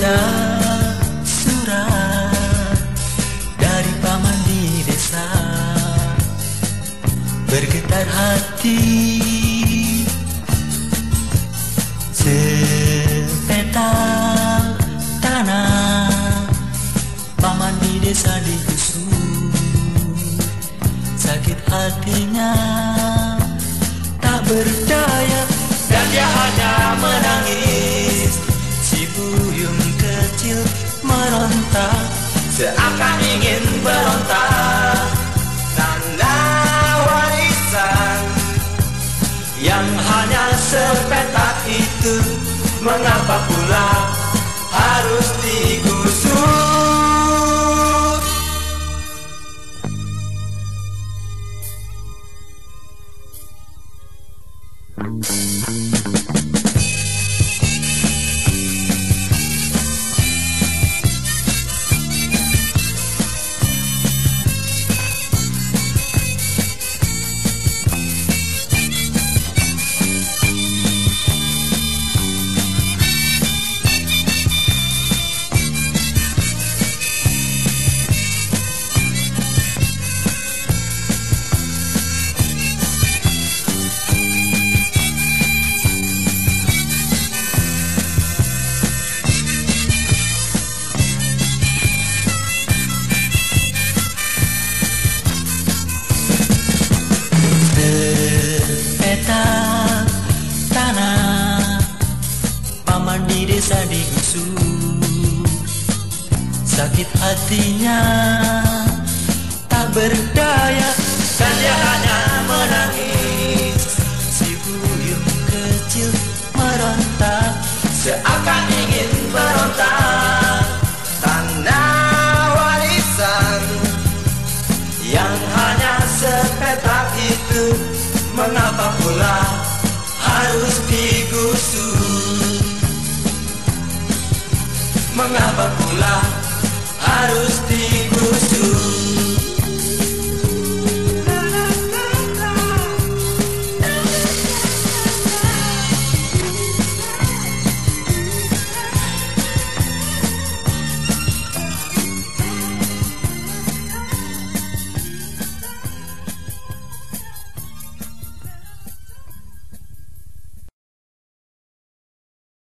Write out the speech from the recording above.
baca surat dari paman di desa. Bergetar hati sepetal tanah. Paman di desa digusur. Sakit hatinya tak berdaya. Si buyung kecil meronta Seakan ingin berontak. Tanah warisan Yang hanya sepetak itu. Mengapa pula harus digusur Desa digusur Sakit hatinya Tak berdaya. Dan dia hanya menangis. Si buyung kecil meronta Seakan ingin berontak Tanah warisan Yang hanya sepetak itu. Mengapa pula Mengapa pula harus digusur